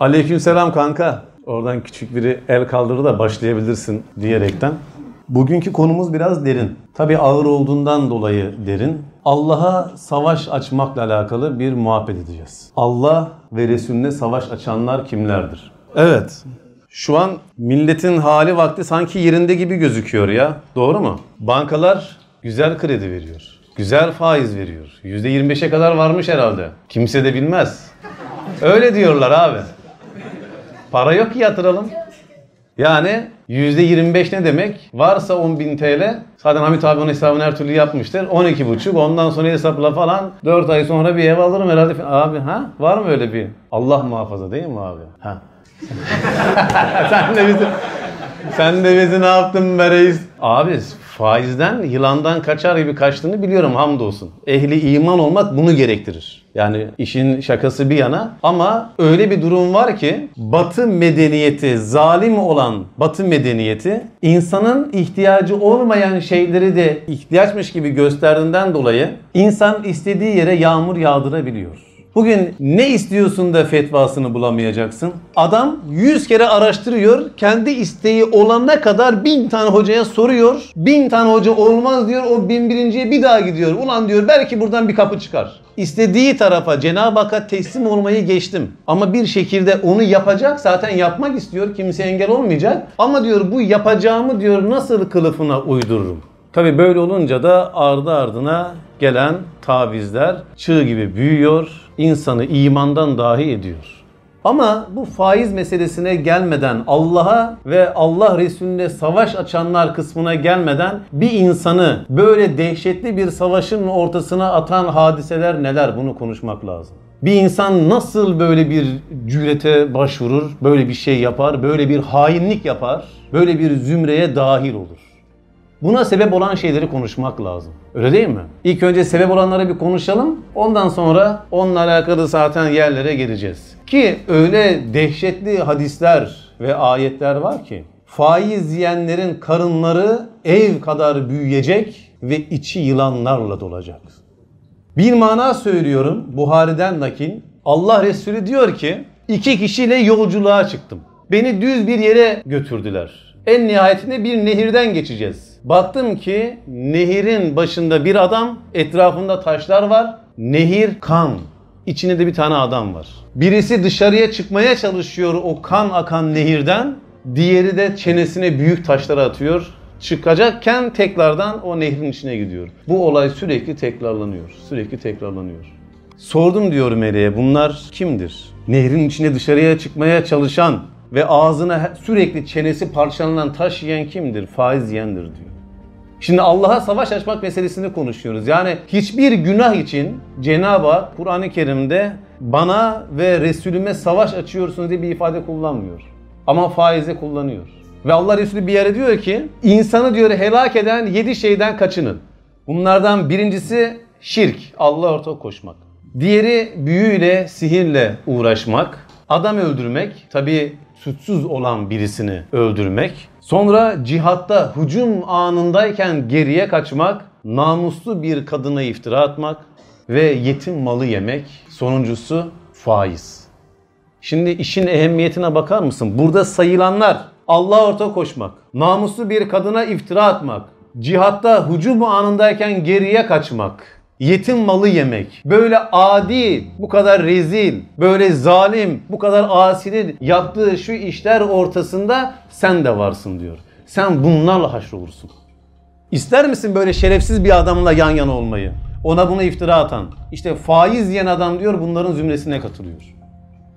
Aleykümselam kanka. Oradan küçük biri el kaldırdı da başlayabilirsin diyerekten. Bugünkü konumuz biraz derin. Tabi ağır olduğundan dolayı derin. Allah'a savaş açmakla alakalı bir muhabbet edeceğiz. Allah ve Resulüne savaş açanlar kimlerdir? Evet. Şu an milletin hali vakti sanki yerinde gibi gözüküyor ya. Doğru mu? Bankalar güzel kredi veriyor. Güzel faiz veriyor. %25'e kadar varmış herhalde. Kimse de bilmez. Öyle diyorlar abi. Para yok ki yatıralım. Yani %25 ne demek? Varsa 10.000 TL, zaten Hamit abi onun hesabını her türlü yapmıştır. 12,5 ondan sonra hesapla falan 4 ay sonra bir ev alırım herhalde. Abi ha? Var mı öyle bir? Allah muhafaza değil mi abi? Ha. sen de bizi sen de bizi ne yaptın be reis? Abi faizden, yılandan kaçar gibi kaçtığını biliyorum hamdolsun. Ehli iman olmak bunu gerektirir. Yani işin şakası bir yana ama öyle bir durum var ki Batı medeniyeti, zalim olan Batı medeniyeti insanın ihtiyacı olmayan şeyleri de ihtiyaçmış gibi gösterdiğinden dolayı insan istediği yere yağmur yağdırabiliyor. Bugün ne istiyorsun da fetvasını bulamayacaksın? Adam 100 kere araştırıyor. Kendi isteği olana kadar bin tane hocaya soruyor. Bin tane hoca olmaz diyor. O bin birinciye bir daha gidiyor. Ulan diyor belki buradan bir kapı çıkar. İstediği tarafa Cenab-ı Hakk'a teslim olmayı geçtim. Ama bir şekilde onu yapacak zaten yapmak istiyor. Kimse engel olmayacak. Ama diyor bu yapacağımı diyor nasıl kılıfına uydururum? Tabi böyle olunca da ardı ardına gelen tavizler çığ gibi büyüyor, insanı imandan dahi ediyor. Ama bu faiz meselesine gelmeden Allah'a ve Allah Resulüne savaş açanlar kısmına gelmeden bir insanı böyle dehşetli bir savaşın ortasına atan hadiseler neler bunu konuşmak lazım. Bir insan nasıl böyle bir cürete başvurur, böyle bir şey yapar, böyle bir hainlik yapar, böyle bir zümreye dahil olur. Buna sebep olan şeyleri konuşmak lazım. Öyle değil mi? İlk önce sebep olanları bir konuşalım. Ondan sonra onunla alakalı zaten yerlere geleceğiz. Ki öyle dehşetli hadisler ve ayetler var ki faiz yiyenlerin karınları ev kadar büyüyecek ve içi yılanlarla dolacak. Bir mana söylüyorum Buhari'den nakil. Allah Resulü diyor ki iki kişiyle yolculuğa çıktım. Beni düz bir yere götürdüler. En nihayetinde bir nehirden geçeceğiz. Baktım ki nehirin başında bir adam, etrafında taşlar var. Nehir kan. İçinde de bir tane adam var. Birisi dışarıya çıkmaya çalışıyor o kan akan nehirden. Diğeri de çenesine büyük taşlar atıyor. Çıkacakken tekrardan o nehrin içine gidiyor. Bu olay sürekli tekrarlanıyor. Sürekli tekrarlanıyor. Sordum diyor meleğe bunlar kimdir? Nehrin içine dışarıya çıkmaya çalışan ve ağzına sürekli çenesi parçalanan taş yiyen kimdir? Faiz yiyendir diyor. Şimdi Allah'a savaş açmak meselesini konuşuyoruz. Yani hiçbir günah için Cenab-ı Hak Kur'an-ı Kerim'de bana ve Resulüme savaş açıyorsunuz diye bir ifade kullanmıyor. Ama faize kullanıyor. Ve Allah Resulü bir yere diyor ki insanı diyor helak eden yedi şeyden kaçının. Bunlardan birincisi şirk, Allah ortak koşmak. Diğeri büyüyle, sihirle uğraşmak. Adam öldürmek, tabi suçsuz olan birisini öldürmek. Sonra cihatta hücum anındayken geriye kaçmak, namuslu bir kadına iftira atmak ve yetim malı yemek. Sonuncusu faiz. Şimdi işin ehemmiyetine bakar mısın? Burada sayılanlar Allah orta koşmak, namuslu bir kadına iftira atmak, cihatta hücum anındayken geriye kaçmak, yetim malı yemek, böyle adi, bu kadar rezil, böyle zalim, bu kadar asinin yaptığı şu işler ortasında sen de varsın diyor. Sen bunlarla haşrolursun. İster misin böyle şerefsiz bir adamla yan yana olmayı? Ona buna iftira atan. İşte faiz yiyen adam diyor bunların zümresine katılıyor.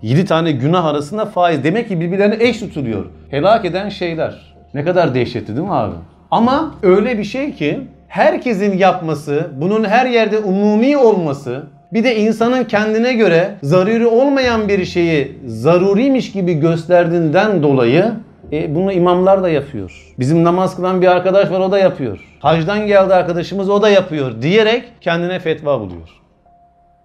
7 tane günah arasında faiz. Demek ki birbirlerine eş tutuluyor. Helak eden şeyler. Ne kadar dehşetli değil mi abi? Ama öyle bir şey ki herkesin yapması, bunun her yerde umumi olması, bir de insanın kendine göre zaruri olmayan bir şeyi zaruriymiş gibi gösterdiğinden dolayı e, bunu imamlar da yapıyor. Bizim namaz kılan bir arkadaş var o da yapıyor. Hacdan geldi arkadaşımız o da yapıyor diyerek kendine fetva buluyor.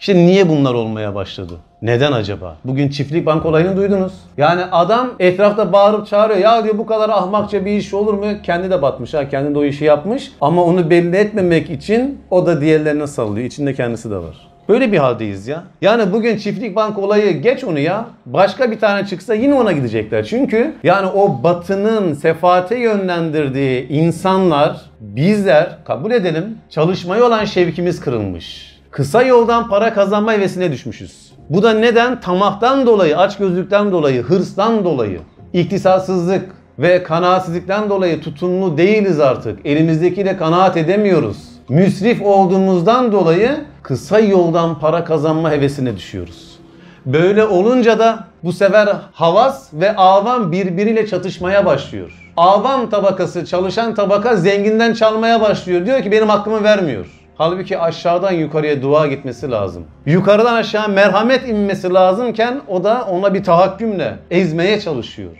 İşte niye bunlar olmaya başladı? Neden acaba? Bugün çiftlik bank olayını duydunuz. Yani adam etrafta bağırıp çağırıyor. Ya diyor bu kadar ahmakça bir iş olur mu? Kendi de batmış ha. Kendi de o işi yapmış. Ama onu belli etmemek için o da diğerlerine sallıyor. İçinde kendisi de var. Böyle bir haldeyiz ya. Yani bugün çiftlik bank olayı geç onu ya. Başka bir tane çıksa yine ona gidecekler. Çünkü yani o batının sefate yönlendirdiği insanlar, bizler kabul edelim çalışmaya olan şevkimiz kırılmış. Kısa yoldan para kazanma hevesine düşmüşüz. Bu da neden? Tamahtan dolayı, açgözlükten dolayı, hırstan dolayı, iktisatsızlık ve kanaatsizlikten dolayı tutumlu değiliz artık. Elimizdekiyle kanaat edemiyoruz. Müsrif olduğumuzdan dolayı kısa yoldan para kazanma hevesine düşüyoruz. Böyle olunca da bu sefer havas ve avam birbiriyle çatışmaya başlıyor. Avam tabakası, çalışan tabaka zenginden çalmaya başlıyor. Diyor ki benim hakkımı vermiyor. Halbuki aşağıdan yukarıya dua gitmesi lazım. Yukarıdan aşağı merhamet inmesi lazımken o da ona bir tahakkümle ezmeye çalışıyor.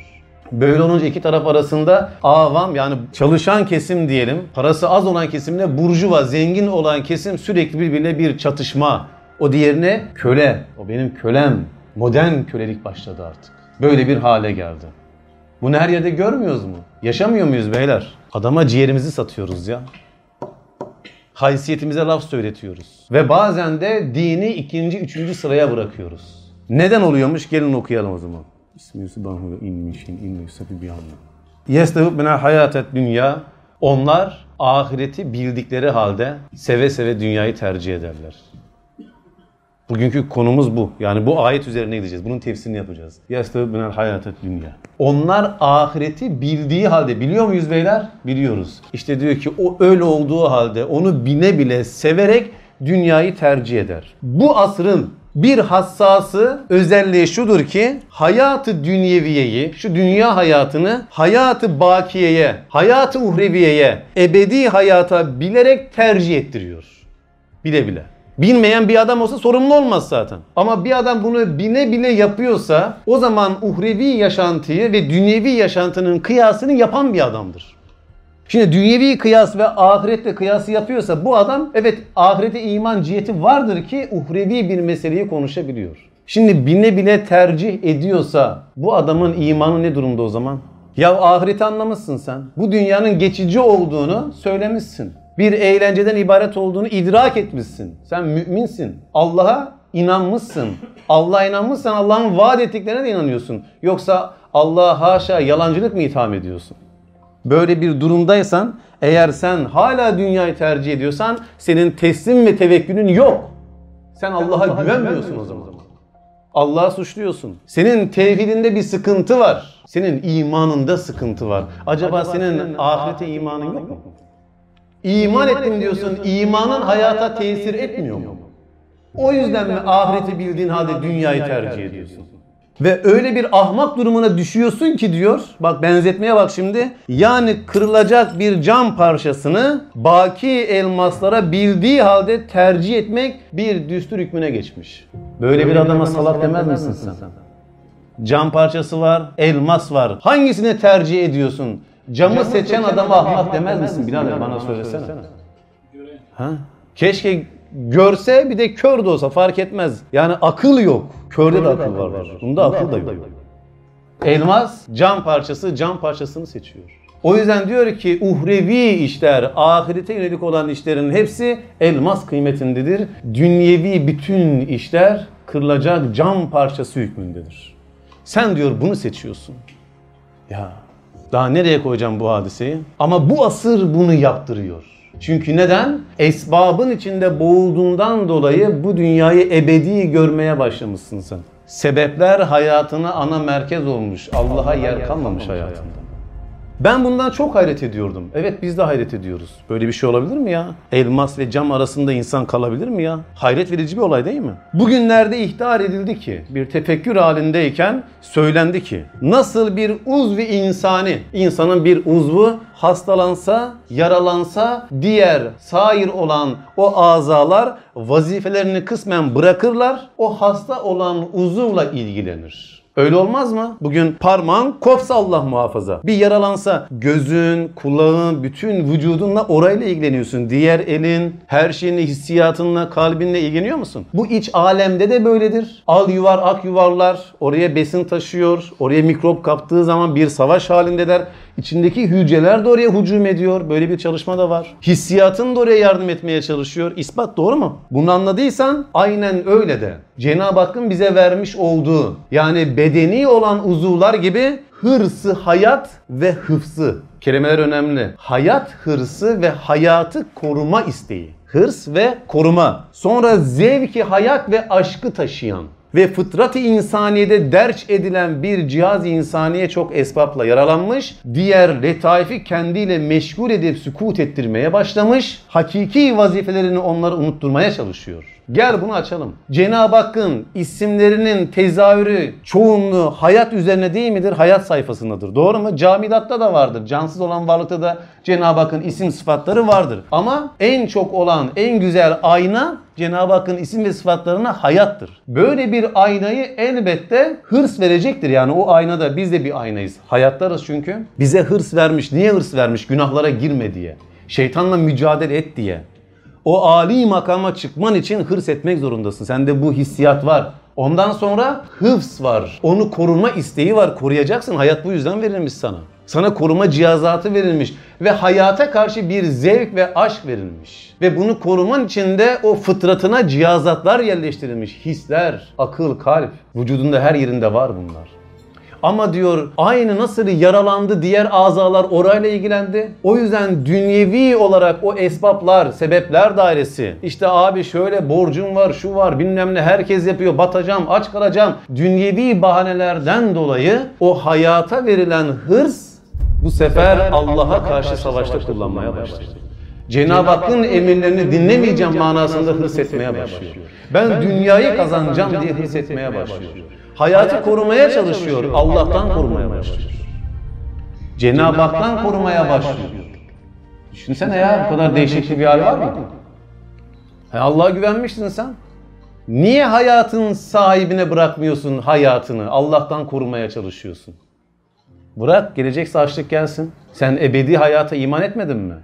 Böyle olunca iki taraf arasında avam yani çalışan kesim diyelim, parası az olan kesimle burjuva, zengin olan kesim sürekli birbirine bir çatışma. O diğerine köle, o benim kölem. Modern kölelik başladı artık. Böyle bir hale geldi. Bunu her yerde görmüyoruz mu? Yaşamıyor muyuz beyler? Adama ciğerimizi satıyoruz ya. Haysiyetimize laf söyletiyoruz. Ve bazen de dini ikinci, üçüncü sıraya bırakıyoruz. Neden oluyormuş? Gelin okuyalım o zaman. İsmi subhanahu ve inmişin inne yusafi bir anla. Yestevub minel hayatet dünya. Onlar ahireti bildikleri halde seve seve dünyayı tercih ederler. Bugünkü konumuz bu. Yani bu ayet üzerine gideceğiz. Bunun tefsirini yapacağız. Yestevub minel hayatet dünya. Onlar ahireti bildiği halde biliyor muyuz beyler? Biliyoruz. İşte diyor ki o öyle olduğu halde onu bine bile severek dünyayı tercih eder. Bu asrın bir hassası özelliği şudur ki hayatı dünyeviyeyi, şu dünya hayatını hayatı bakiyeye, hayatı uhreviyeye, ebedi hayata bilerek tercih ettiriyor. Bile bile. Bilmeyen bir adam olsa sorumlu olmaz zaten. Ama bir adam bunu bine bile yapıyorsa o zaman uhrevi yaşantıyı ve dünyevi yaşantının kıyasını yapan bir adamdır. Şimdi dünyevi kıyas ve ahirette kıyası yapıyorsa bu adam evet ahirete iman ciheti vardır ki uhrevi bir meseleyi konuşabiliyor. Şimdi bine bile tercih ediyorsa bu adamın imanı ne durumda o zaman? Ya ahireti anlamışsın sen. Bu dünyanın geçici olduğunu söylemişsin. Bir eğlenceden ibaret olduğunu idrak etmişsin. Sen müminsin. Allah'a inanmışsın. Allah'a inanmışsan Allah'ın vaat ettiklerine de inanıyorsun. Yoksa Allah'a haşa yalancılık mı itham ediyorsun? Böyle bir durumdaysan eğer sen hala dünyayı tercih ediyorsan senin teslim ve tevekkülün yok. Sen Allah'a güvenmiyorsun o zaman. Allah'a suçluyorsun. Senin tevhidinde bir sıkıntı var. Senin imanında sıkıntı var. Acaba senin ahirete imanın yok mu? İman ettim diyorsun. İmanın hayata tesir etmiyor mu? O yüzden mi ahireti bildiğin halde dünyayı tercih ediyorsun? Ve öyle bir ahmak durumuna düşüyorsun ki diyor. Bak benzetmeye bak şimdi. Yani kırılacak bir cam parçasını baki elmaslara bildiği halde tercih etmek bir düstur hükmüne geçmiş. Böyle bir adama salak demez misin sen? Cam parçası var, elmas var. Hangisini tercih ediyorsun? Camı seçen adama ahmak demez misin? Birader bana söylesene. Ha? Keşke görse bir de kör de olsa fark etmez. Yani akıl yok. Körde de akıl vardır. Bunda akıl da yok. Elmas cam parçası cam parçasını seçiyor. O yüzden diyor ki uhrevi işler, ahirete yönelik olan işlerin hepsi elmas kıymetindedir. Dünyevi bütün işler kırılacak cam parçası hükmündedir. Sen diyor bunu seçiyorsun. Ya daha nereye koyacağım bu hadiseyi? Ama bu asır bunu yaptırıyor. Çünkü neden? Esbabın içinde boğulduğundan dolayı bu dünyayı ebedi görmeye başlamışsın sen. Sebepler hayatına ana merkez olmuş. Allah'a yer kalmamış hayatında. Ben bundan çok hayret ediyordum. Evet biz de hayret ediyoruz. Böyle bir şey olabilir mi ya? Elmas ve cam arasında insan kalabilir mi ya? Hayret verici bir olay değil mi? Bugünlerde ihtar edildi ki bir tefekkür halindeyken söylendi ki nasıl bir uzvi insani insanın bir uzvu hastalansa, yaralansa diğer sair olan o azalar vazifelerini kısmen bırakırlar. O hasta olan uzuvla ilgilenir. Öyle olmaz mı? Bugün parmağın kopsa Allah muhafaza. Bir yaralansa gözün, kulağın, bütün vücudunla orayla ilgileniyorsun. Diğer elin, her şeyinle, hissiyatınla, kalbinle ilgileniyor musun? Bu iç alemde de böyledir. Al yuvar, ak yuvarlar oraya besin taşıyor. Oraya mikrop kaptığı zaman bir savaş halindeler. İçindeki hücreler de oraya hücum ediyor. Böyle bir çalışma da var. Hissiyatın da oraya yardım etmeye çalışıyor. İspat doğru mu? Bunu anladıysan aynen öyle de. Cenab-ı Hakk'ın bize vermiş olduğu yani bedeni olan uzuvlar gibi hırsı hayat ve hıfzı. Kelimeler önemli. Hayat hırsı ve hayatı koruma isteği. Hırs ve koruma. Sonra zevki hayat ve aşkı taşıyan ve fıtrat-ı insaniyede derç edilen bir cihaz insaniye çok esbapla yaralanmış. Diğer letaifi kendiyle meşgul edip sükut ettirmeye başlamış. Hakiki vazifelerini onları unutturmaya çalışıyor. Gel bunu açalım. Cenab-ı Hakk'ın isimlerinin tezahürü çoğunluğu hayat üzerine değil midir? Hayat sayfasındadır. Doğru mu? Camidatta da vardır. Cansız olan varlıkta da Cenab-ı Hakk'ın isim sıfatları vardır. Ama en çok olan, en güzel ayna Cenab-ı Hakk'ın isim ve sıfatlarına hayattır. Böyle bir aynayı elbette hırs verecektir. Yani o aynada biz de bir aynayız. Hayatlarız çünkü. Bize hırs vermiş. Niye hırs vermiş? Günahlara girme diye. Şeytanla mücadele et diye. O âli makama çıkman için hırs etmek zorundasın. Sende bu hissiyat var. Ondan sonra hıfz var. Onu koruma isteği var. Koruyacaksın. Hayat bu yüzden verilmiş sana. Sana koruma cihazatı verilmiş ve hayata karşı bir zevk ve aşk verilmiş. Ve bunu koruman için de o fıtratına cihazatlar yerleştirilmiş. Hisler, akıl, kalp. Vücudunda her yerinde var bunlar. Ama diyor aynı nasıl yaralandı diğer azalar orayla ilgilendi. O yüzden dünyevi olarak o esbaplar, sebepler dairesi. İşte abi şöyle borcum var, şu var, bilmem ne herkes yapıyor. Batacağım, aç kalacağım. Dünyevi bahanelerden dolayı o hayata verilen hırs bu sefer Allah'a karşı savaşta kullanmaya başladı. Cenab-ı Hakk'ın emirlerini dinlemeyeceğim manasında hırs etmeye başlıyor. Ben dünyayı kazanacağım diye hırs etmeye başlıyor. Hayatı korumaya çalışıyor, Allah'tan korumaya başlıyor. Cenab-ı Hak'tan korumaya başlıyor. Düşünsene ya bu kadar değişik bir hal var mı? Allah'a güvenmiştin sen. Niye hayatın sahibine bırakmıyorsun hayatını? Allah'tan korumaya çalışıyorsun. Bırak gelecekse açlık gelsin. Sen ebedi hayata iman etmedin mi?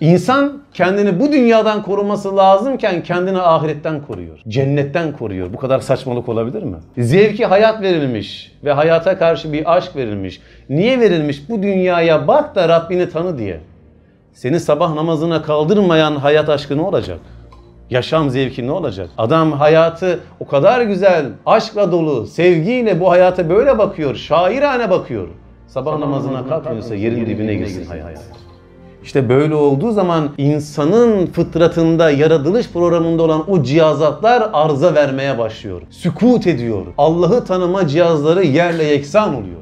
İnsan kendini bu dünyadan koruması lazımken kendini ahiretten koruyor. Cennetten koruyor. Bu kadar saçmalık olabilir mi? Zevki hayat verilmiş ve hayata karşı bir aşk verilmiş. Niye verilmiş? Bu dünyaya bak da Rabbini tanı diye. Seni sabah namazına kaldırmayan hayat aşkı ne olacak? Yaşam zevki ne olacak? Adam hayatı o kadar güzel, aşkla dolu, sevgiyle bu hayata böyle bakıyor, şairane bakıyor. Sabah namazına kalkmıyorsa yerin dibine girsin hayat. İşte böyle olduğu zaman insanın fıtratında, yaratılış programında olan o cihazatlar arıza vermeye başlıyor. Sükut ediyor. Allah'ı tanıma cihazları yerle yeksan oluyor.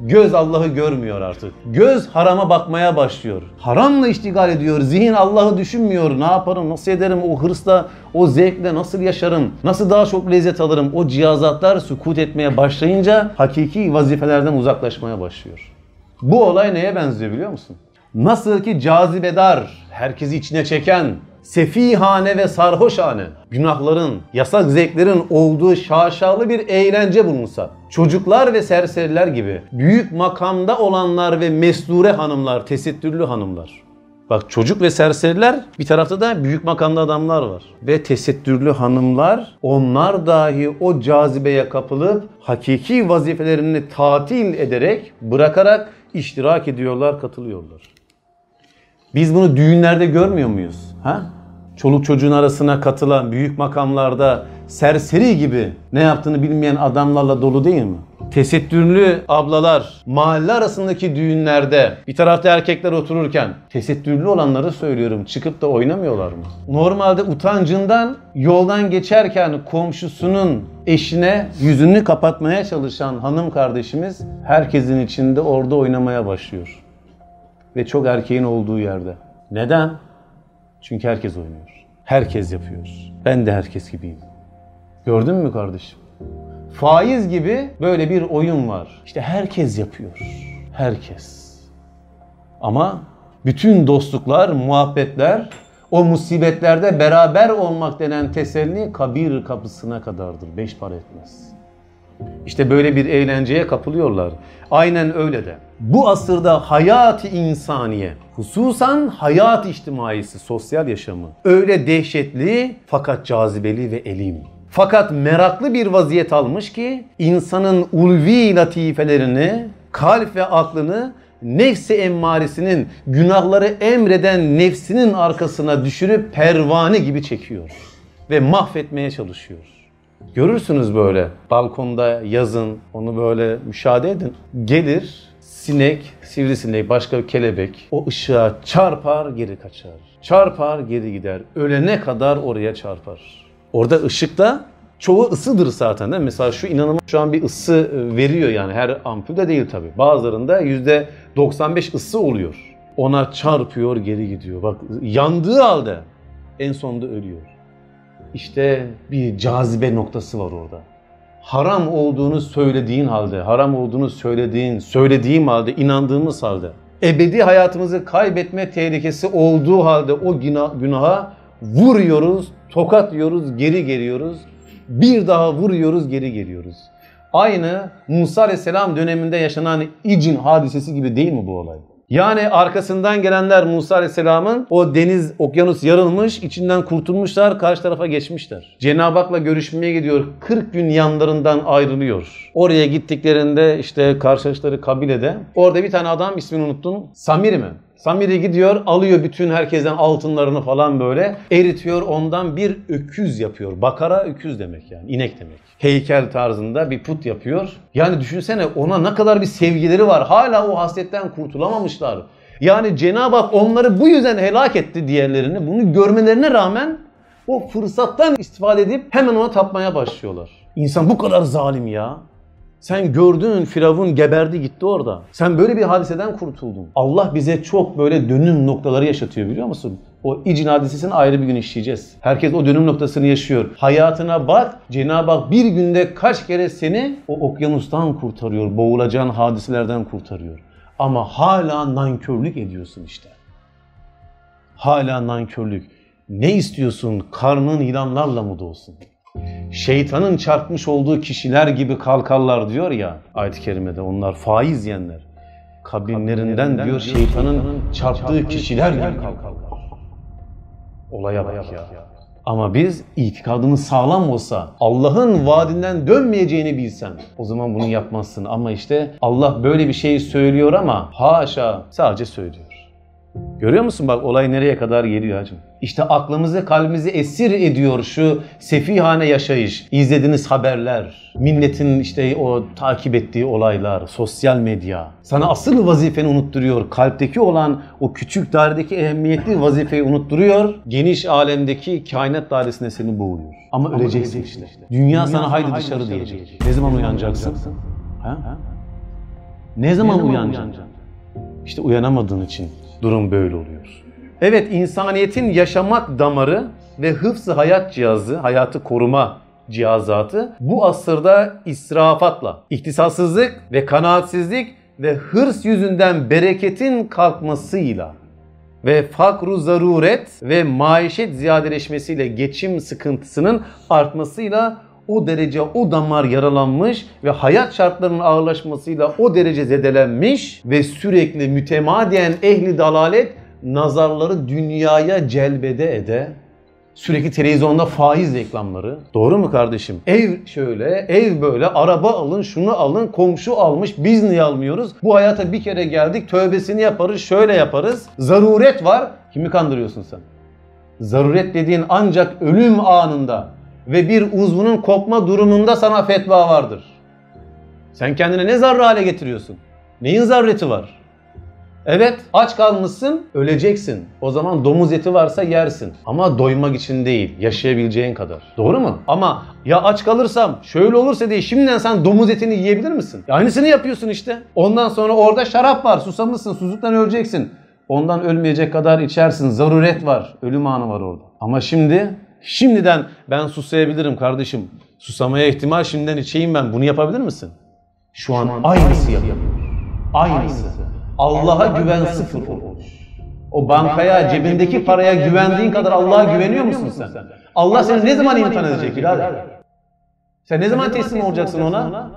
Göz Allah'ı görmüyor artık. Göz harama bakmaya başlıyor. Haramla iştigal ediyor. Zihin Allah'ı düşünmüyor. Ne yaparım, nasıl ederim, o hırsla, o zevkle nasıl yaşarım, nasıl daha çok lezzet alırım. O cihazatlar sükut etmeye başlayınca hakiki vazifelerden uzaklaşmaya başlıyor. Bu olay neye benziyor biliyor musun? Nasıl ki cazibedar, herkesi içine çeken, sefihane ve sarhoşane, günahların, yasak zevklerin olduğu şaşalı bir eğlence bulunsa, çocuklar ve serseriler gibi büyük makamda olanlar ve mesdure hanımlar, tesettürlü hanımlar. Bak çocuk ve serseriler bir tarafta da büyük makamda adamlar var. Ve tesettürlü hanımlar onlar dahi o cazibeye kapılıp hakiki vazifelerini tatil ederek, bırakarak iştirak ediyorlar, katılıyorlar. Biz bunu düğünlerde görmüyor muyuz? Ha? Çoluk çocuğun arasına katılan büyük makamlarda serseri gibi ne yaptığını bilmeyen adamlarla dolu değil mi? Tesettürlü ablalar mahalle arasındaki düğünlerde bir tarafta erkekler otururken tesettürlü olanları söylüyorum çıkıp da oynamıyorlar mı? Normalde utancından yoldan geçerken komşusunun eşine yüzünü kapatmaya çalışan hanım kardeşimiz herkesin içinde orada oynamaya başlıyor ve çok erkeğin olduğu yerde. Neden? Çünkü herkes oynuyor. Herkes yapıyor. Ben de herkes gibiyim. Gördün mü kardeşim? Faiz gibi böyle bir oyun var. İşte herkes yapıyor. Herkes. Ama bütün dostluklar, muhabbetler o musibetlerde beraber olmak denen teselli kabir kapısına kadardır. Beş para etmez. İşte böyle bir eğlenceye kapılıyorlar. Aynen öyle de. Bu asırda hayat insaniye, hususan hayat içtimaisi, sosyal yaşamı öyle dehşetli fakat cazibeli ve elim. Fakat meraklı bir vaziyet almış ki insanın ulvi latifelerini, kalp ve aklını nefsi emmaresinin günahları emreden nefsinin arkasına düşürüp pervane gibi çekiyor ve mahvetmeye çalışıyor. Görürsünüz böyle balkonda yazın onu böyle müşahede edin. Gelir sinek, sivrisinek, başka bir kelebek o ışığa çarpar geri kaçar. Çarpar geri gider. Ölene kadar oraya çarpar. Orada ışıkta çoğu ısıdır zaten değil mi? Mesela şu inanılmaz şu an bir ısı e, veriyor yani her ampulde değil tabii. Bazılarında %95 ısı oluyor. Ona çarpıyor geri gidiyor. Bak yandığı halde en sonunda ölüyor. İşte bir cazibe noktası var orada. Haram olduğunu söylediğin halde, haram olduğunu söylediğin, söylediğim halde, inandığımız halde, ebedi hayatımızı kaybetme tehlikesi olduğu halde o günah, günaha vuruyoruz, tokatlıyoruz, geri geliyoruz. Bir daha vuruyoruz, geri geliyoruz. Aynı Musa Aleyhisselam döneminde yaşanan İcin hadisesi gibi değil mi bu olay? Yani arkasından gelenler Musa Aleyhisselam'ın o deniz, okyanus yarılmış, içinden kurtulmuşlar, karşı tarafa geçmişler. Cenab-ı Hak'la görüşmeye gidiyor. 40 gün yanlarından ayrılıyor. Oraya gittiklerinde işte karşılaştıkları kabilede orada bir tane adam ismini unuttum. Samir mi? Samiri gidiyor alıyor bütün herkesten altınlarını falan böyle eritiyor ondan bir öküz yapıyor. Bakara öküz demek yani inek demek. Heykel tarzında bir put yapıyor. Yani düşünsene ona ne kadar bir sevgileri var. Hala o hasretten kurtulamamışlar. Yani Cenab-ı Hak onları bu yüzden helak etti diğerlerini. Bunu görmelerine rağmen o fırsattan istifade edip hemen ona tapmaya başlıyorlar. İnsan bu kadar zalim ya. Sen gördün Firavun geberdi gitti orada. Sen böyle bir hadiseden kurtuldun. Allah bize çok böyle dönüm noktaları yaşatıyor biliyor musun? O İcin hadisesini ayrı bir gün işleyeceğiz. Herkes o dönüm noktasını yaşıyor. Hayatına bak Cenab-ı Hak bir günde kaç kere seni o okyanustan kurtarıyor. Boğulacağın hadiselerden kurtarıyor. Ama hala nankörlük ediyorsun işte. Hala nankörlük. Ne istiyorsun? Karnın yılanlarla mı dolsun? Şeytanın çarpmış olduğu kişiler gibi kalkarlar diyor ya ayet-i kerimede onlar faiz yiyenler. Kabinlerinden diyor şeytanın çarptığı kişiler gibi kalkarlar. Olaya bak ya. Ama biz itikadımız sağlam olsa, Allah'ın vaadinden dönmeyeceğini bilsen o zaman bunu yapmazsın. Ama işte Allah böyle bir şey söylüyor ama haşa sadece söylüyor. Görüyor musun bak olay nereye kadar geliyor hacım. İşte aklımızı kalbimizi esir ediyor şu sefihane yaşayış. İzlediğiniz haberler, milletin işte o takip ettiği olaylar, sosyal medya. Sana asıl vazifeni unutturuyor. Kalpteki olan o küçük dairedeki ehemmiyetli vazifeyi unutturuyor. Geniş alemdeki kainat dairesinde seni boğuyor. Ama, öleceksin işte. Dünya, sana haydi dışarı diyecek. Ne zaman uyanacaksın? Ha? Ne zaman uyanacaksın? İşte uyanamadığın için durum böyle oluyor. Evet insaniyetin yaşamak damarı ve hıfzı hayat cihazı, hayatı koruma cihazatı bu asırda israfatla, ihtisassızlık ve kanaatsizlik ve hırs yüzünden bereketin kalkmasıyla ve fakru zaruret ve maişet ziyadeleşmesiyle geçim sıkıntısının artmasıyla o derece o damar yaralanmış ve hayat şartlarının ağırlaşmasıyla o derece zedelenmiş ve sürekli mütemadiyen ehli dalalet nazarları dünyaya celbede ede sürekli televizyonda faiz reklamları. Doğru mu kardeşim? Ev şöyle, ev böyle, araba alın, şunu alın, komşu almış, biz niye almıyoruz? Bu hayata bir kere geldik, tövbesini yaparız, şöyle yaparız. Zaruret var. Kimi kandırıyorsun sen? Zaruret dediğin ancak ölüm anında ve bir uzvunun kopma durumunda sana fetva vardır. Sen kendine ne zarrı hale getiriyorsun? Neyin zarreti var? Evet aç kalmışsın öleceksin. O zaman domuz eti varsa yersin. Ama doymak için değil yaşayabileceğin kadar. Doğru mu? Ama ya aç kalırsam şöyle olursa diye şimdiden sen domuz etini yiyebilir misin? Aynısını yapıyorsun işte. Ondan sonra orada şarap var susamışsın susuzluktan öleceksin. Ondan ölmeyecek kadar içersin. Zaruret var. Ölüm anı var orada. Ama şimdi şimdiden ben susayabilirim kardeşim. Susamaya ihtimal şimdiden içeyim ben. Bunu yapabilir misin? Şu an, Şu an aynısı yapıyor. Aynısı. Allah'a güven sıfır olmuş. O bankaya, cebindeki paraya güvendiğin kadar Allah'a güveniyor musun sen? Allah seni ne zaman imtihan edecek birader? Sen ne zaman teslim olacaksın ona?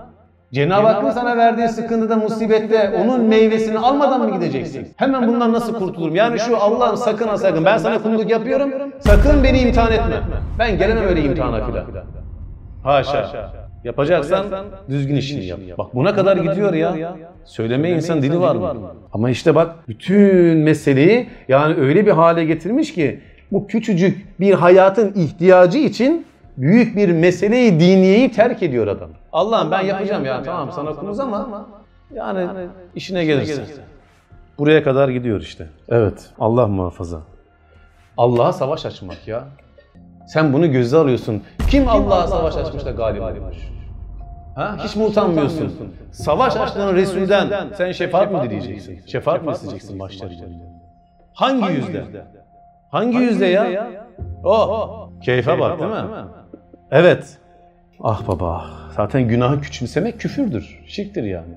Cenab-ı Hakk'ın sana verdiği sıkıntıda, musibette onun meyvesini almadan mı gideceksin? Hemen bundan nasıl kurtulurum? Yani şu Allah'ım sakın ha sakın ben sana kulluk yapıyorum. Sakın beni imtihan etme. Ben gelemem öyle imtihana filan. Haşa. Yapacaksan düzgün işini yap. Bak buna kadar gidiyor ya. Söylemeye insan dili var mı? Ama işte bak bütün meseleyi yani öyle bir hale getirmiş ki bu küçücük bir hayatın ihtiyacı için büyük bir meseleyi diniyeyi terk ediyor adam. Allah'ım ben yapacağım ya tamam sana kumuz ama yani işine gelirse. Buraya kadar gidiyor işte. Evet Allah muhafaza. Allah'a savaş açmak ya. Sen bunu göze alıyorsun. Kim Allah'a savaş açmış da galip olmuş? Ha? Hiç mi utanmıyorsun? Savaş açtığın Resul'den sen şefaat mi dileyeceksin? Şefaat mi isteyeceksin başlarıyla? Hangi yüzde? Hangi yüzde ya? O. Keyfe bak değil mi? Evet. Ah baba. Zaten günahı küçümsemek küfürdür. Şirktir yani.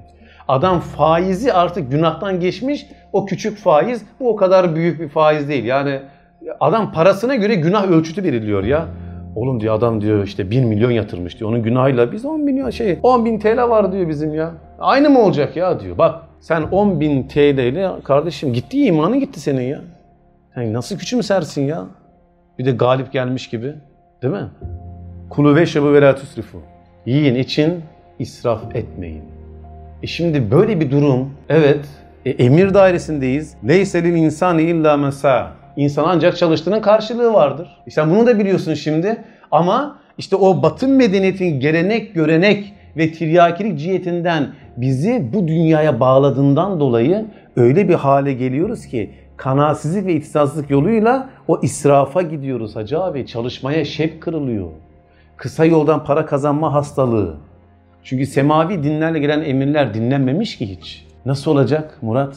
Adam faizi artık günahtan geçmiş. O küçük faiz bu o kadar büyük bir faiz değil. Yani adam parasına göre günah ölçütü veriliyor ya. Oğlum diyor adam diyor işte 1 milyon yatırmış diyor. Onun günahıyla biz 10 milyon şey 10 bin TL var diyor bizim ya. Aynı mı olacak ya diyor. Bak sen 10 bin TL ile kardeşim gitti imanı gitti senin ya. Sen nasıl küçümsersin ya? Bir de galip gelmiş gibi. Değil mi? Kulu ve şebu ve. Yiyin için israf etmeyin. E şimdi böyle bir durum evet e, emir dairesindeyiz. Leyselil insani illa mesa. İnsan ancak çalıştığının karşılığı vardır. E sen bunu da biliyorsun şimdi. Ama işte o batın medeniyetin gelenek, görenek ve tiryakilik cihetinden bizi bu dünyaya bağladığından dolayı öyle bir hale geliyoruz ki kanaatsizlik ve ihtisassızlık yoluyla o israfa gidiyoruz hacı abi. Çalışmaya şevk kırılıyor. Kısa yoldan para kazanma hastalığı. Çünkü semavi dinlerle gelen emirler dinlenmemiş ki hiç. Nasıl olacak Murat?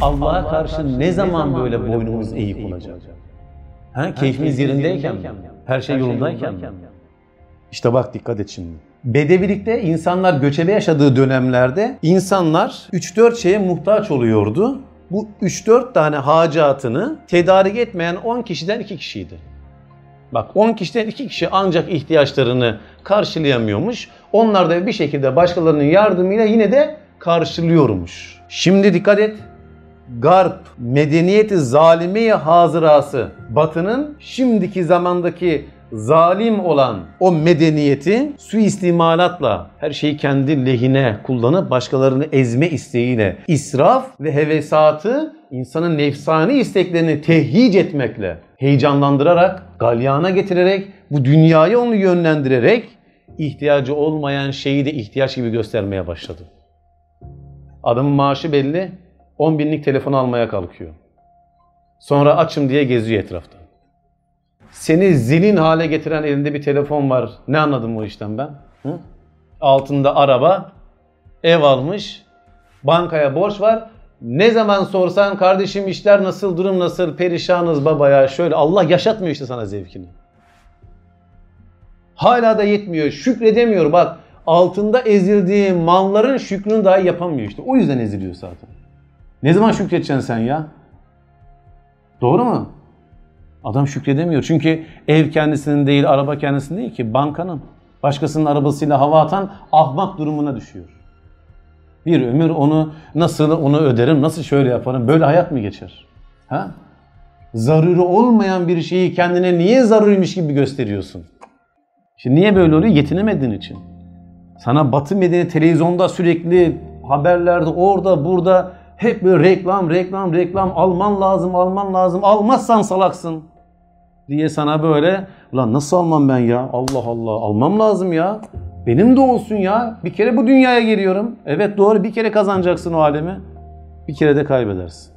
Allah'a karşı ne zaman böyle boynumuz eğik olacak? Ha, keyfimiz yerindeyken mi? Her şey yolundayken mi? İşte bak dikkat et şimdi. Bedevilikte insanlar göçebe yaşadığı dönemlerde insanlar 3-4 şeye muhtaç oluyordu. Bu 3-4 tane hacatını tedarik etmeyen 10 kişiden 2 kişiydi. Bak 10 kişiden 2 kişi ancak ihtiyaçlarını karşılayamıyormuş. Onlar da bir şekilde başkalarının yardımıyla yine de karşılıyormuş. Şimdi dikkat et. Garp, medeniyeti zalimiye hazırası, batının şimdiki zamandaki zalim olan o medeniyeti suistimalatla her şeyi kendi lehine kullanıp başkalarını ezme isteğiyle israf ve hevesatı insanın nefsani isteklerini tehyic etmekle heyecanlandırarak, galyana getirerek, bu dünyayı onu yönlendirerek ihtiyacı olmayan şeyi de ihtiyaç gibi göstermeye başladı. Adamın maaşı belli, 10 binlik telefon almaya kalkıyor. Sonra açım diye geziyor etrafta. Seni zilin hale getiren elinde bir telefon var. Ne anladım bu işten ben? Hı? Altında araba, ev almış, bankaya borç var. Ne zaman sorsan kardeşim işler nasıl, durum nasıl, perişanız babaya şöyle. Allah yaşatmıyor işte sana zevkini. Hala da yetmiyor, şükredemiyor. Bak altında ezildiği malların şükrünü dahi yapamıyor işte. O yüzden eziliyor zaten. Ne zaman şükredeceksin sen ya? Doğru mu? Adam şükredemiyor. Çünkü ev kendisinin değil, araba kendisinin değil ki bankanın. Başkasının arabasıyla hava atan ahmak durumuna düşüyor. Bir ömür onu nasıl onu öderim, nasıl şöyle yaparım, böyle hayat mı geçer? Ha? Zaruri olmayan bir şeyi kendine niye zaruriymiş gibi gösteriyorsun? Şimdi niye böyle oluyor? Yetinemediğin için. Sana Batı medeni televizyonda sürekli haberlerde orada burada hep böyle reklam reklam reklam alman lazım alman lazım almazsan salaksın diye sana böyle ulan nasıl almam ben ya Allah Allah almam lazım ya benim de olsun ya bir kere bu dünyaya geliyorum evet doğru bir kere kazanacaksın o alemi bir kere de kaybedersin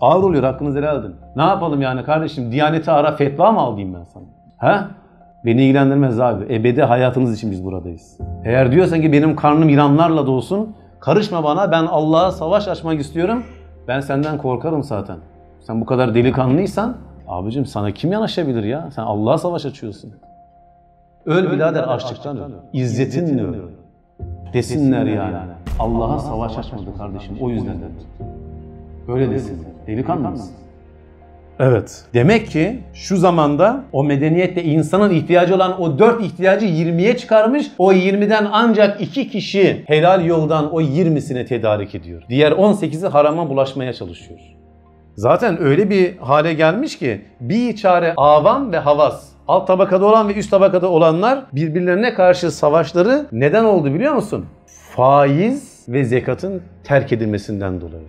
ağır oluyor hakkınızı helal edin ne yapalım yani kardeşim diyaneti ara fetva mı alayım ben sana ha Beni ilgilendirmez abi. Ebedi hayatınız için biz buradayız. Eğer diyorsan ki benim karnım yılanlarla dolsun, karışma bana ben Allah'a savaş açmak istiyorum. Ben senden korkarım zaten. Sen bu kadar delikanlıysan, abicim sana kim yanaşabilir ya? Sen Allah'a savaş açıyorsun. Öl birader açlıktan öl. İzzetinle öl. Desinler yani. Allah'a savaş açmadı kardeşim. O yüzden de. Böyle desin. Delikanlı mısın? Evet. Demek ki şu zamanda o medeniyette insanın ihtiyacı olan o 4 ihtiyacı 20'ye çıkarmış. O 20'den ancak 2 kişi helal yoldan o 20'sine tedarik ediyor. Diğer 18'i harama bulaşmaya çalışıyor. Zaten öyle bir hale gelmiş ki bir çare avam ve havas. Alt tabakada olan ve üst tabakada olanlar birbirlerine karşı savaşları neden oldu biliyor musun? Faiz ve zekatın terk edilmesinden dolayı.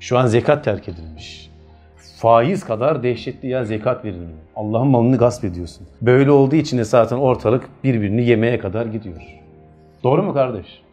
Şu an zekat terk edilmiş. Faiz kadar dehşetli ya zekat verilmiyor. Allah'ın malını gasp ediyorsun. Böyle olduğu için de zaten ortalık birbirini yemeye kadar gidiyor. Doğru mu kardeş?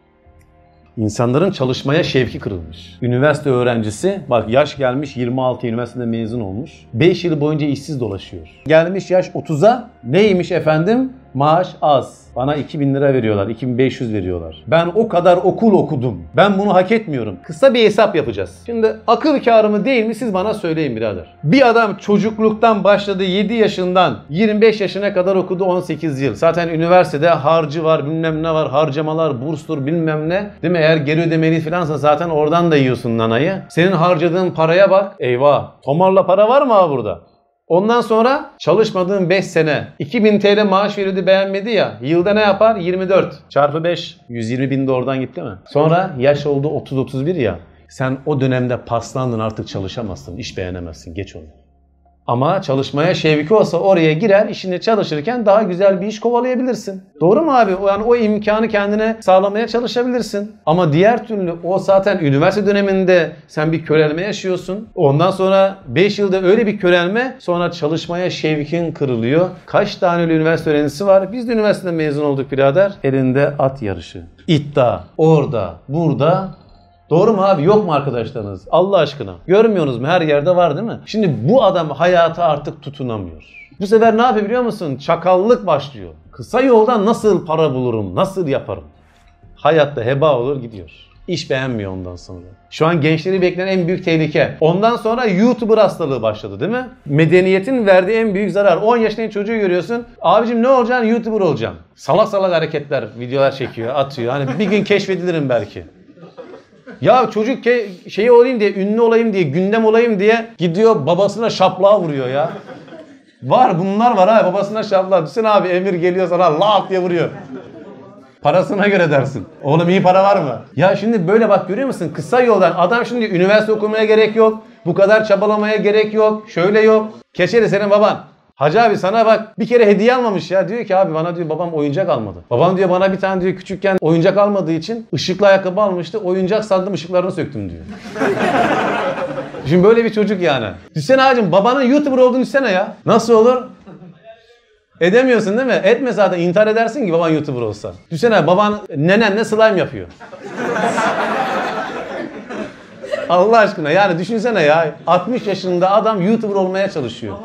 İnsanların çalışmaya şevki kırılmış. Üniversite öğrencisi bak yaş gelmiş 26 üniversitede mezun olmuş. 5 yıl boyunca işsiz dolaşıyor. Gelmiş yaş 30'a neymiş efendim? Maaş az. Bana 2000 lira veriyorlar, 2500 veriyorlar. Ben o kadar okul okudum. Ben bunu hak etmiyorum. Kısa bir hesap yapacağız. Şimdi akıl kârı mı değil mi siz bana söyleyin birader. Bir adam çocukluktan başladı 7 yaşından 25 yaşına kadar okudu 18 yıl. Zaten üniversitede harcı var bilmem ne var harcamalar burstur bilmem ne. Değil mi? Eğer geri ödemeli filansa zaten oradan da yiyorsun nanayı. Senin harcadığın paraya bak. Eyvah. Tomarla para var mı abi burada? Ondan sonra çalışmadığın 5 sene 2000 TL maaş verildi beğenmedi ya yılda ne yapar? 24 çarpı 5 120 bin de oradan gitti mi? Sonra yaş oldu 30-31 ya sen o dönemde paslandın artık çalışamazsın iş beğenemezsin geç onu. Ama çalışmaya şevki olsa oraya girer işinde çalışırken daha güzel bir iş kovalayabilirsin. Doğru mu abi? Yani o imkanı kendine sağlamaya çalışabilirsin. Ama diğer türlü o zaten üniversite döneminde sen bir körelme yaşıyorsun. Ondan sonra 5 yılda öyle bir körelme sonra çalışmaya şevkin kırılıyor. Kaç tane öyle üniversite öğrencisi var? Biz de üniversiteden mezun olduk birader. Elinde at yarışı. İddia. Orada, burada Doğru mu abi? Yok mu arkadaşlarınız? Allah aşkına. Görmüyorsunuz mu? Her yerde var değil mi? Şimdi bu adam hayata artık tutunamıyor. Bu sefer ne yapıyor biliyor musun? Çakallık başlıyor. Kısa yoldan nasıl para bulurum? Nasıl yaparım? Hayatta heba olur gidiyor. İş beğenmiyor ondan sonra. Şu an gençleri bekleyen en büyük tehlike. Ondan sonra YouTuber hastalığı başladı değil mi? Medeniyetin verdiği en büyük zarar. 10 yaşındaki çocuğu görüyorsun. Abicim ne olacaksın? YouTuber olacağım. Salak salak hareketler, videolar çekiyor, atıyor. Hani bir gün keşfedilirim belki. Ya çocuk ke- şeyi olayım diye, ünlü olayım diye, gündem olayım diye gidiyor babasına şaplığa vuruyor ya. Var bunlar var ha babasına şaplığa. Düşün abi emir geliyor sana laf diye vuruyor. Parasına göre dersin. Oğlum iyi para var mı? Ya şimdi böyle bak görüyor musun? Kısa yoldan adam şimdi üniversite okumaya gerek yok. Bu kadar çabalamaya gerek yok. Şöyle yok. Keçeli senin baban. Hacı abi sana bak bir kere hediye almamış ya. Diyor ki abi bana diyor babam oyuncak almadı. Babam diyor bana bir tane diyor küçükken oyuncak almadığı için ışıklı ayakkabı almıştı. Oyuncak sandım ışıklarını söktüm diyor. Şimdi böyle bir çocuk yani. Düşsene hacım babanın YouTuber olduğunu düşsene ya. Nasıl olur? Edemiyorsun değil mi? Etme zaten intihar edersin ki baban YouTuber olsa. Düşsene baban nenenle slime yapıyor. Allah aşkına yani düşünsene ya 60 yaşında adam YouTuber olmaya çalışıyor.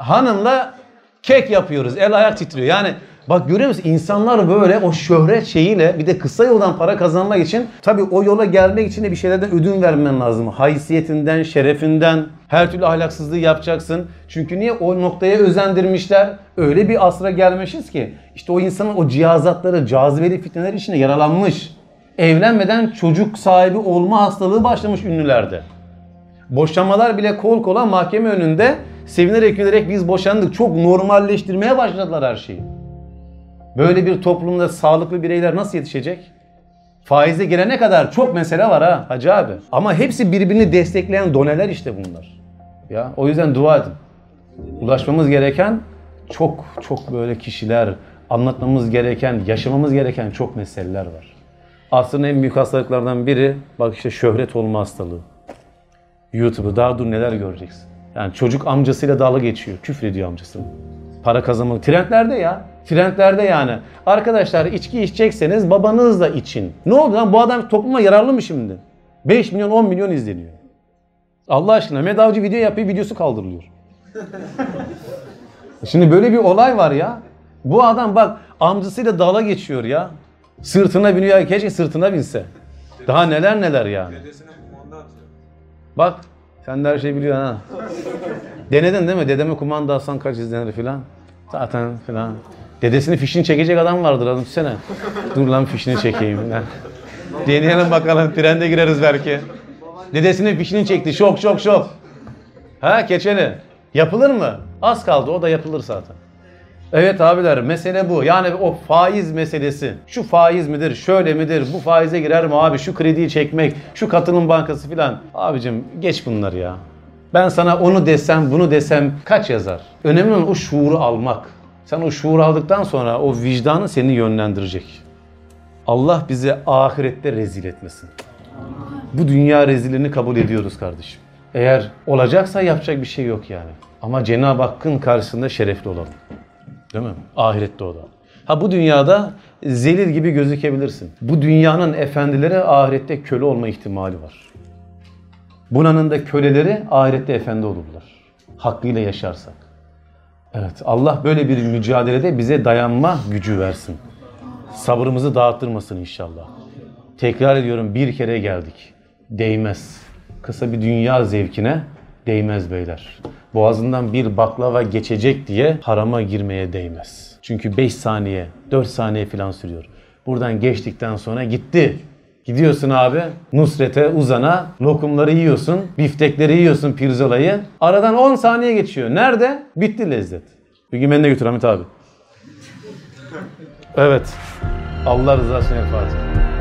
Hanımla kek yapıyoruz. El ayak titriyor. Yani bak görüyor musun? İnsanlar böyle o şöhret şeyiyle bir de kısa yoldan para kazanmak için tabii o yola gelmek için de bir şeylerden ödün vermen lazım. Haysiyetinden, şerefinden, her türlü ahlaksızlığı yapacaksın. Çünkü niye? O noktaya özendirmişler. Öyle bir asra gelmişiz ki işte o insanın o cihazatları, cazibeli fitneler içinde yaralanmış. Evlenmeden çocuk sahibi olma hastalığı başlamış ünlülerde. Boşanmalar bile kol kola mahkeme önünde sevinerek gülerek biz boşandık. Çok normalleştirmeye başladılar her şeyi. Böyle bir toplumda sağlıklı bireyler nasıl yetişecek? Faize gelene kadar çok mesele var ha hacı abi. Ama hepsi birbirini destekleyen doneler işte bunlar. Ya o yüzden dua edin. Ulaşmamız gereken çok çok böyle kişiler, anlatmamız gereken, yaşamamız gereken çok meseleler var. Aslında en büyük hastalıklardan biri bak işte şöhret olma hastalığı. YouTube'u daha dur neler göreceksin. Yani çocuk amcasıyla dalga geçiyor. Küfür ediyor amcasına. Para kazanmak. Trendlerde ya. Trendlerde yani. Arkadaşlar içki içecekseniz babanızla için. Ne oldu lan bu adam topluma yararlı mı şimdi? 5 milyon 10 milyon izleniyor. Allah aşkına Mehmet Avcı video yapıyor videosu kaldırılıyor. Şimdi böyle bir olay var ya. Bu adam bak amcasıyla dala geçiyor ya. Sırtına biniyor keşke sırtına binse. Daha neler neler yani. Bak sen de her şeyi biliyorsun ha. Denedin değil mi? Dedeme kumanda alsan kaç izlenir filan. Zaten filan. Dedesinin fişini çekecek adam vardır adam düşünsene. Dur lan fişini çekeyim. Deneyelim bakalım trende gireriz belki. Dedesinin fişini çekti şok şok şok. Ha keçeli. Yapılır mı? Az kaldı o da yapılır zaten. Evet abiler mesele bu. Yani o faiz meselesi. Şu faiz midir, şöyle midir, bu faize girer mi abi, şu krediyi çekmek, şu katılım bankası filan. Abicim geç bunları ya. Ben sana onu desem, bunu desem kaç yazar? Önemli olan o şuuru almak. Sen o şuuru aldıktan sonra o vicdanı seni yönlendirecek. Allah bizi ahirette rezil etmesin. Bu dünya rezilliğini kabul ediyoruz kardeşim. Eğer olacaksa yapacak bir şey yok yani. Ama Cenab-ı Hakk'ın karşısında şerefli olalım. Değil mi? Ahirette o da. Ha bu dünyada zelil gibi gözükebilirsin. Bu dünyanın efendileri ahirette köle olma ihtimali var. Bunanın da köleleri ahirette efendi olurlar. Hakkıyla yaşarsak. Evet Allah böyle bir mücadelede bize dayanma gücü versin. Sabrımızı dağıttırmasın inşallah. Tekrar ediyorum bir kere geldik. Değmez. Kısa bir dünya zevkine değmez beyler. Boğazından bir baklava geçecek diye harama girmeye değmez. Çünkü 5 saniye, 4 saniye falan sürüyor. Buradan geçtikten sonra gitti. Gidiyorsun abi Nusret'e, Uzan'a lokumları yiyorsun, biftekleri yiyorsun, pirzolayı. Aradan 10 saniye geçiyor. Nerede? Bitti lezzet. Bir gün beni de götür Ahmet abi. Evet. Allah rızası için Fatiha.